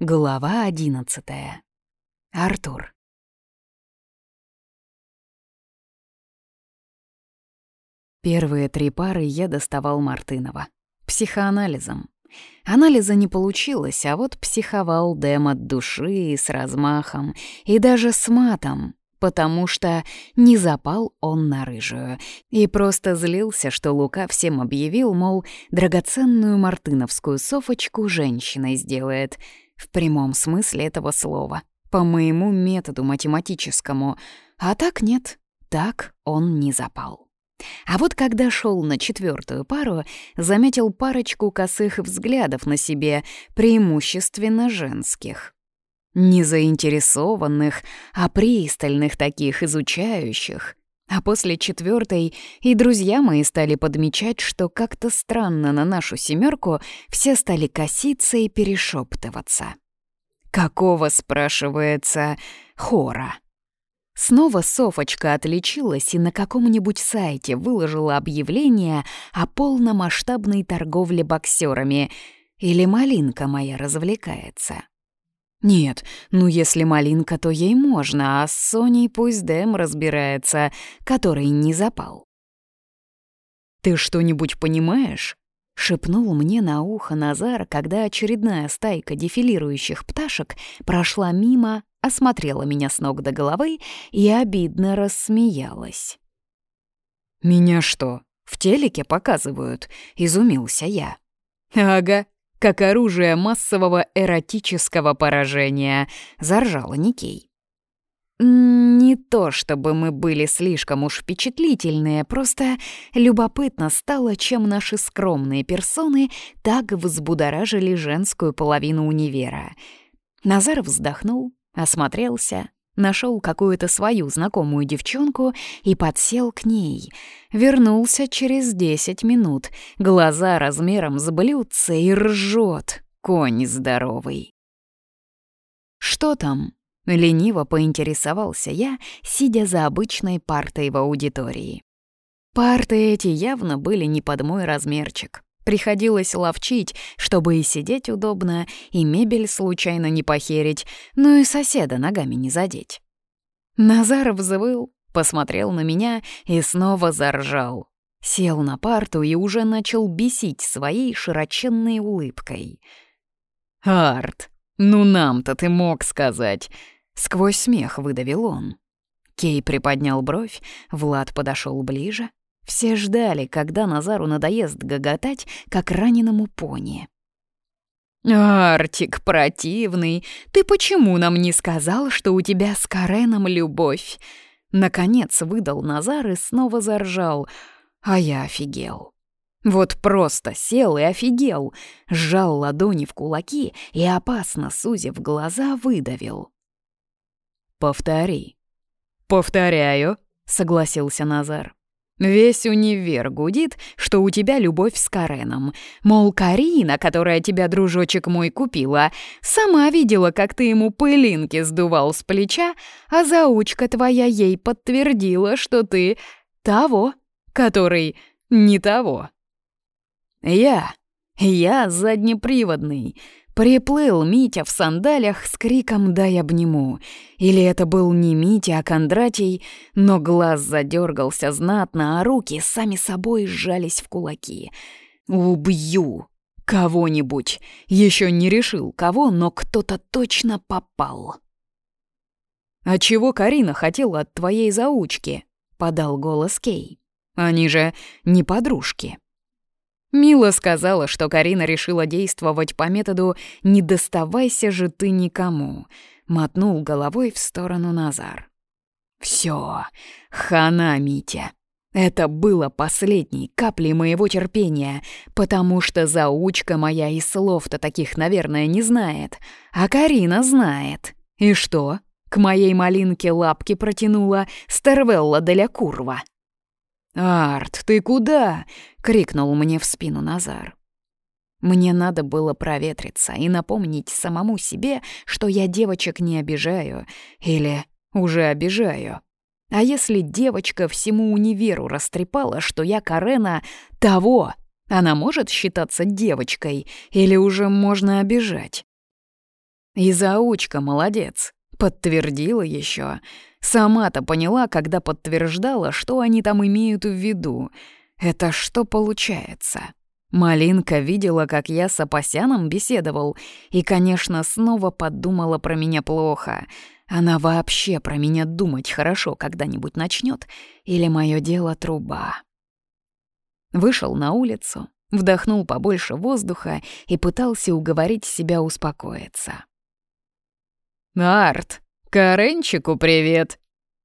Глава одиннадцатая. Артур. Первые три пары я доставал Мартынова. Психоанализом. Анализа не получилось, а вот психовал Дэм от души и с размахом, и даже с матом, потому что не запал он на рыжую, и просто злился, что Лука всем объявил, мол, драгоценную мартыновскую софочку женщиной сделает — в прямом смысле этого слова. По моему методу математическому. А так нет, так он не запал. А вот когда шел на четвертую пару, заметил парочку косых взглядов на себе, преимущественно женских. Не заинтересованных, а пристальных таких, изучающих. А после четвертой и друзья мои стали подмечать, что как-то странно на нашу семерку все стали коситься и перешептываться. Какого, спрашивается, хора? Снова Софочка отличилась и на каком-нибудь сайте выложила объявление о полномасштабной торговле боксерами. Или малинка моя развлекается. Нет, ну если малинка, то ей можно, а с Соней пусть Дэм разбирается, который не запал. «Ты что-нибудь понимаешь?» — шепнул мне на ухо Назар, когда очередная стайка дефилирующих пташек прошла мимо, осмотрела меня с ног до головы и обидно рассмеялась. «Меня что, в телеке показывают?» — изумился я. «Ага, как оружие массового эротического поражения», — заржала Никей. «Не то чтобы мы были слишком уж впечатлительные, просто любопытно стало, чем наши скромные персоны так взбудоражили женскую половину универа». Назар вздохнул, осмотрелся, нашел какую-то свою знакомую девчонку и подсел к ней. Вернулся через десять минут, глаза размером с блюдце и ржет, конь здоровый. «Что там?» — лениво поинтересовался я, сидя за обычной партой в аудитории. Парты эти явно были не под мой размерчик. Приходилось ловчить, чтобы и сидеть удобно, и мебель случайно не похерить, ну и соседа ногами не задеть. Назар взвыл, посмотрел на меня и снова заржал. Сел на парту и уже начал бесить своей широченной улыбкой. «Арт, ну нам-то ты мог сказать!» Сквозь смех выдавил он. Кей приподнял бровь, Влад подошел ближе, все ждали, когда Назару надоест гоготать, как раненому пони. «Артик, противный, ты почему нам не сказал, что у тебя с Кареном любовь?» Наконец выдал Назар и снова заржал, а я офигел. Вот просто сел и офигел, сжал ладони в кулаки и, опасно сузив глаза, выдавил. «Повтори». «Повторяю», — согласился Назар. Весь универ гудит, что у тебя любовь с Кареном. Мол, Карина, которая тебя, дружочек мой, купила, сама видела, как ты ему пылинки сдувал с плеча, а заучка твоя ей подтвердила, что ты того, который не того. Я, я заднеприводный, Приплыл Митя в сандалях с криком «дай обниму». Или это был не Митя, а Кондратий, но глаз задергался знатно, а руки сами собой сжались в кулаки. «Убью! Кого-нибудь! Еще не решил, кого, но кто-то точно попал!» «А чего Карина хотела от твоей заучки?» — подал голос Кей. «Они же не подружки». Мила сказала, что Карина решила действовать по методу «не доставайся же ты никому», — мотнул головой в сторону Назар. «Всё, хана, Митя. Это было последней каплей моего терпения, потому что заучка моя и слов-то таких, наверное, не знает, а Карина знает. И что? К моей малинке лапки протянула Стервелла деля Курва». «Арт, ты куда?» — крикнул мне в спину Назар. Мне надо было проветриться и напомнить самому себе, что я девочек не обижаю или уже обижаю. А если девочка всему универу растрепала, что я Карена того, она может считаться девочкой или уже можно обижать? И заучка молодец, подтвердила еще. Сама-то поняла, когда подтверждала, что они там имеют в виду. Это что получается? Малинка видела, как я с Апасяном беседовал, и, конечно, снова подумала про меня плохо. Она вообще про меня думать хорошо когда-нибудь начнет, или мое дело труба. Вышел на улицу, вдохнул побольше воздуха и пытался уговорить себя успокоиться. «Арт, Каренчику привет!»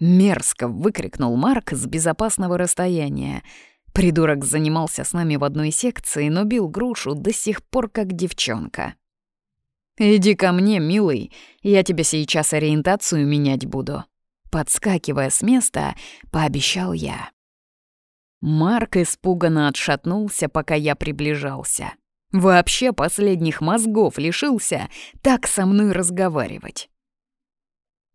Мерзко выкрикнул Марк с безопасного расстояния — Придурок занимался с нами в одной секции, но бил грушу до сих пор как девчонка. «Иди ко мне, милый, я тебе сейчас ориентацию менять буду». Подскакивая с места, пообещал я. Марк испуганно отшатнулся, пока я приближался. Вообще последних мозгов лишился так со мной разговаривать.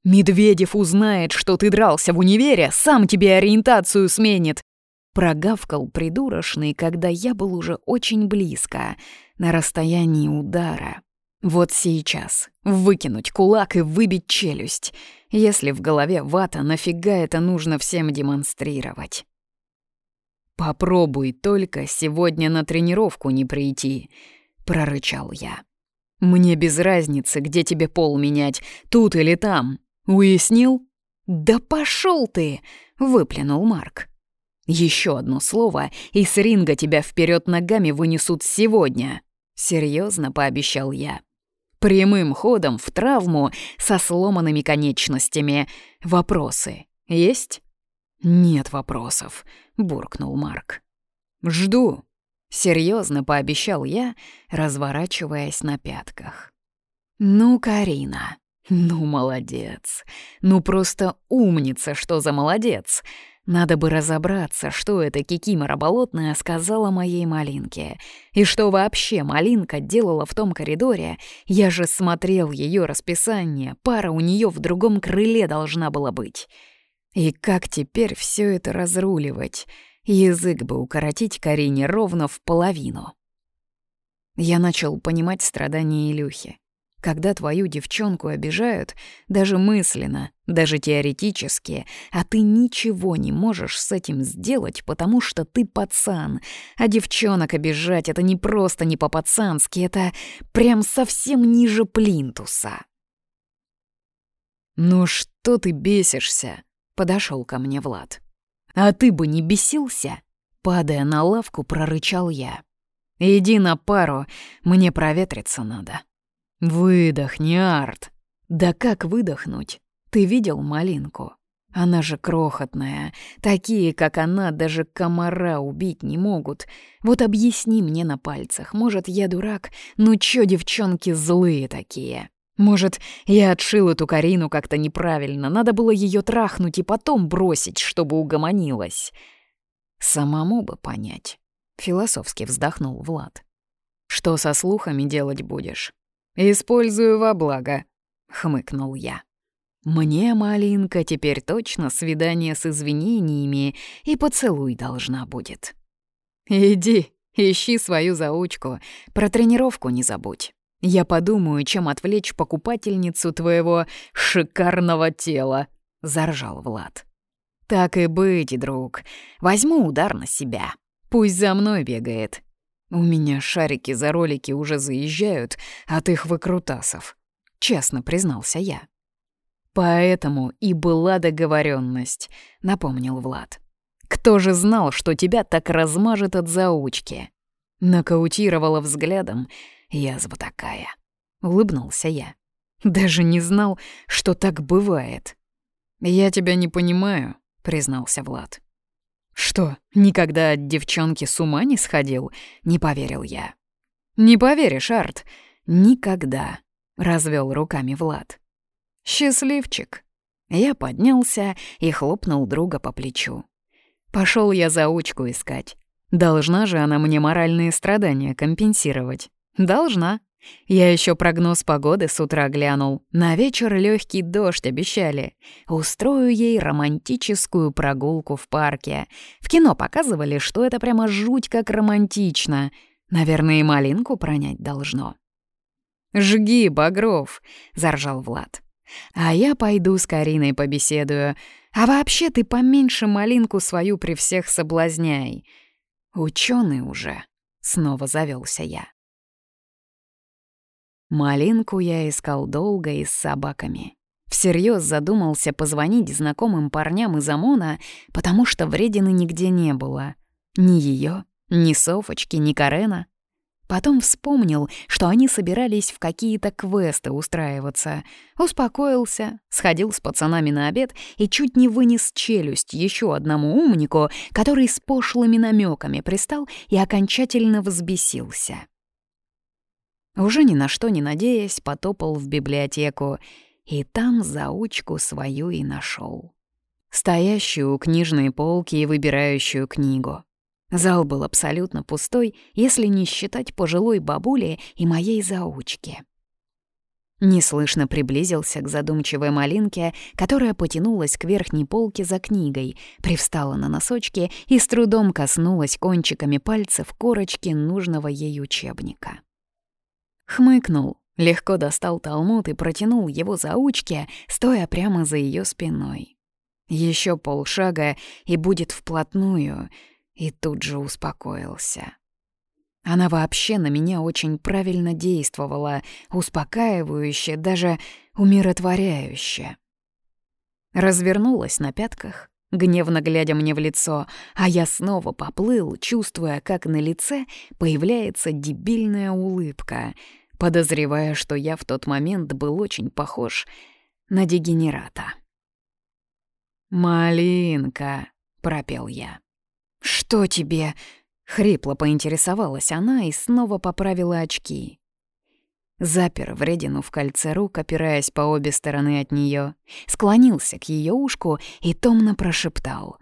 «Медведев узнает, что ты дрался в универе, сам тебе ориентацию сменит. Прогавкал придурочный, когда я был уже очень близко, на расстоянии удара. Вот сейчас. Выкинуть кулак и выбить челюсть. Если в голове вата, нафига это нужно всем демонстрировать? «Попробуй только сегодня на тренировку не прийти», — прорычал я. «Мне без разницы, где тебе пол менять, тут или там. Уяснил?» «Да пошел ты!» — выплюнул Марк. Еще одно слово, и с ринга тебя вперед ногами вынесут сегодня. Серьезно пообещал я. Прямым ходом в травму со сломанными конечностями. Вопросы есть? Нет вопросов, буркнул Марк. Жду. Серьезно пообещал я, разворачиваясь на пятках. Ну, Карина, ну молодец. Ну просто умница, что за молодец. Надо бы разобраться, что эта кикимора болотная сказала моей малинке. И что вообще малинка делала в том коридоре. Я же смотрел ее расписание, пара у нее в другом крыле должна была быть. И как теперь все это разруливать? Язык бы укоротить Карине ровно в половину. Я начал понимать страдания Илюхи. Когда твою девчонку обижают, даже мысленно, даже теоретически, а ты ничего не можешь с этим сделать, потому что ты пацан. А девчонок обижать — это не просто не по-пацански, это прям совсем ниже плинтуса. «Ну что ты бесишься?» — подошел ко мне Влад. «А ты бы не бесился?» — падая на лавку, прорычал я. «Иди на пару, мне проветриться надо». «Выдохни, Арт!» «Да как выдохнуть? Ты видел малинку? Она же крохотная. Такие, как она, даже комара убить не могут. Вот объясни мне на пальцах. Может, я дурак? Ну чё девчонки злые такие?» Может, я отшил эту Карину как-то неправильно, надо было ее трахнуть и потом бросить, чтобы угомонилась. Самому бы понять. Философски вздохнул Влад. Что со слухами делать будешь? «Использую во благо», — хмыкнул я. «Мне, малинка, теперь точно свидание с извинениями и поцелуй должна будет». «Иди, ищи свою заучку, про тренировку не забудь. Я подумаю, чем отвлечь покупательницу твоего шикарного тела», — заржал Влад. «Так и быть, друг, возьму удар на себя. Пусть за мной бегает, у меня шарики за ролики уже заезжают от их выкрутасов, честно признался я. Поэтому и была договоренность, напомнил Влад. Кто же знал, что тебя так размажет от заучки? Нокаутировала взглядом, язва такая. Улыбнулся я. Даже не знал, что так бывает. «Я тебя не понимаю», — признался Влад. «Что, никогда от девчонки с ума не сходил?» — не поверил я. «Не поверишь, Арт, никогда», — развел руками Влад. «Счастливчик». Я поднялся и хлопнул друга по плечу. Пошел я заучку искать. Должна же она мне моральные страдания компенсировать. Должна. Я еще прогноз погоды с утра глянул. На вечер легкий дождь обещали. Устрою ей романтическую прогулку в парке. В кино показывали, что это прямо жуть как романтично. Наверное, и малинку пронять должно. «Жги, Багров!» — заржал Влад. «А я пойду с Кариной побеседую. А вообще ты поменьше малинку свою при всех соблазняй. Ученый уже!» — снова завелся я. Малинку я искал долго и с собаками. Всерьез задумался позвонить знакомым парням из ОМОНа, потому что вредины нигде не было. Ни ее, ни Софочки, ни Карена. Потом вспомнил, что они собирались в какие-то квесты устраиваться. Успокоился, сходил с пацанами на обед и чуть не вынес челюсть еще одному умнику, который с пошлыми намеками пристал и окончательно взбесился. Уже ни на что не надеясь, потопал в библиотеку, и там заучку свою и нашел. Стоящую у книжной полки и выбирающую книгу. Зал был абсолютно пустой, если не считать пожилой бабули и моей заучки. Неслышно приблизился к задумчивой малинке, которая потянулась к верхней полке за книгой, привстала на носочки и с трудом коснулась кончиками пальцев корочки нужного ей учебника. Хмыкнул, легко достал талмуд и протянул его заучке, стоя прямо за ее спиной. Еще полшага и будет вплотную — и тут же успокоился. Она вообще на меня очень правильно действовала, успокаивающе, даже умиротворяюще. Развернулась на пятках, гневно глядя мне в лицо, а я снова поплыл, чувствуя, как на лице появляется дебильная улыбка, подозревая, что я в тот момент был очень похож на дегенерата. «Малинка», — пропел я. «Что тебе?» — хрипло поинтересовалась она и снова поправила очки. Запер вредину в кольце рук, опираясь по обе стороны от нее, склонился к ее ушку и томно прошептал.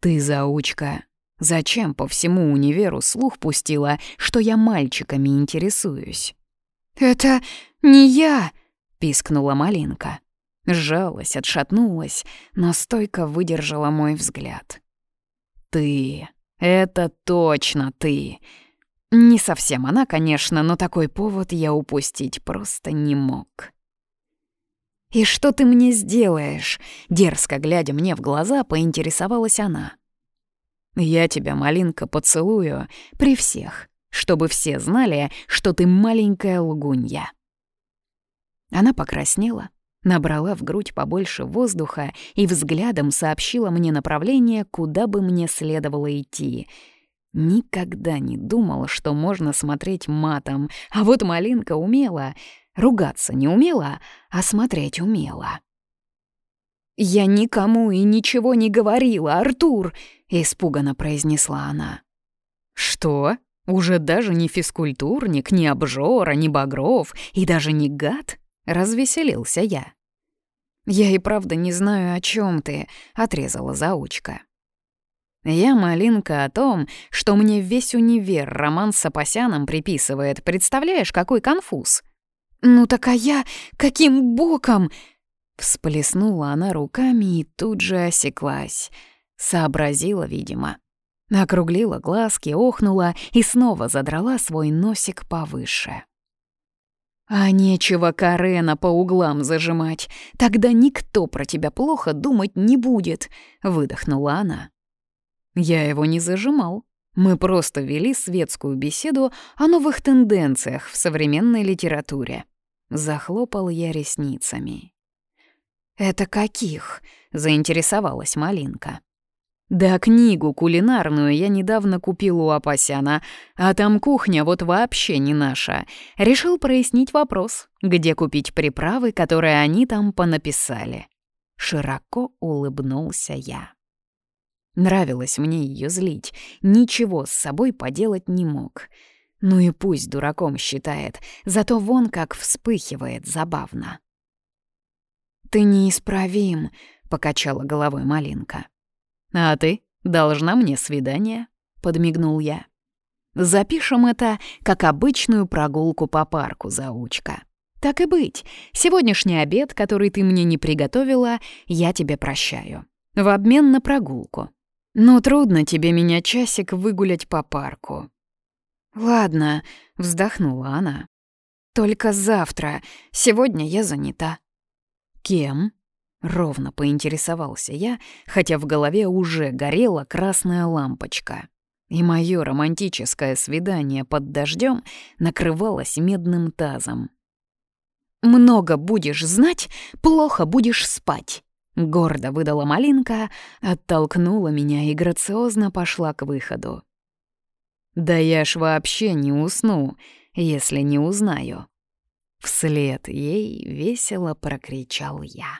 «Ты, заучка, зачем по всему универу слух пустила, что я мальчиками интересуюсь?» «Это не я!» — пискнула Малинка. Сжалась, отшатнулась, но стойко выдержала мой взгляд ты. Это точно ты. Не совсем она, конечно, но такой повод я упустить просто не мог. «И что ты мне сделаешь?» — дерзко глядя мне в глаза, поинтересовалась она. «Я тебя, малинка, поцелую при всех, чтобы все знали, что ты маленькая лгунья». Она покраснела, набрала в грудь побольше воздуха и взглядом сообщила мне направление, куда бы мне следовало идти. Никогда не думала, что можно смотреть матом, а вот Малинка умела. Ругаться не умела, а смотреть умела. «Я никому и ничего не говорила, Артур!» — испуганно произнесла она. «Что? Уже даже не физкультурник, ни обжора, ни багров и даже не гад?» Развеселился я. «Я и правда не знаю, о чем ты», — отрезала заучка. Я малинка о том, что мне весь универ роман с Апасяном приписывает. Представляешь, какой конфуз? «Ну так а я каким боком?» Всплеснула она руками и тут же осеклась. Сообразила, видимо. Округлила глазки, охнула и снова задрала свой носик повыше. А нечего Карена по углам зажимать, тогда никто про тебя плохо думать не будет, выдохнула она. Я его не зажимал. Мы просто вели светскую беседу о новых тенденциях в современной литературе. Захлопал я ресницами. «Это каких?» — заинтересовалась Малинка. Да книгу кулинарную я недавно купил у Апасяна, а там кухня вот вообще не наша. Решил прояснить вопрос, где купить приправы, которые они там понаписали. Широко улыбнулся я. Нравилось мне ее злить, ничего с собой поделать не мог. Ну и пусть дураком считает, зато вон как вспыхивает забавно. «Ты неисправим», — покачала головой Малинка. «А ты должна мне свидание», — подмигнул я. «Запишем это как обычную прогулку по парку, заучка. Так и быть, сегодняшний обед, который ты мне не приготовила, я тебе прощаю. В обмен на прогулку. Но трудно тебе меня часик выгулять по парку». «Ладно», — вздохнула она. Только завтра. Сегодня я занята». «Кем?» — ровно поинтересовался я, хотя в голове уже горела красная лампочка. И мое романтическое свидание под дождем накрывалось медным тазом. «Много будешь знать, плохо будешь спать», — гордо выдала малинка, оттолкнула меня и грациозно пошла к выходу. «Да я ж вообще не усну, если не узнаю». Вслед ей весело прокричал я.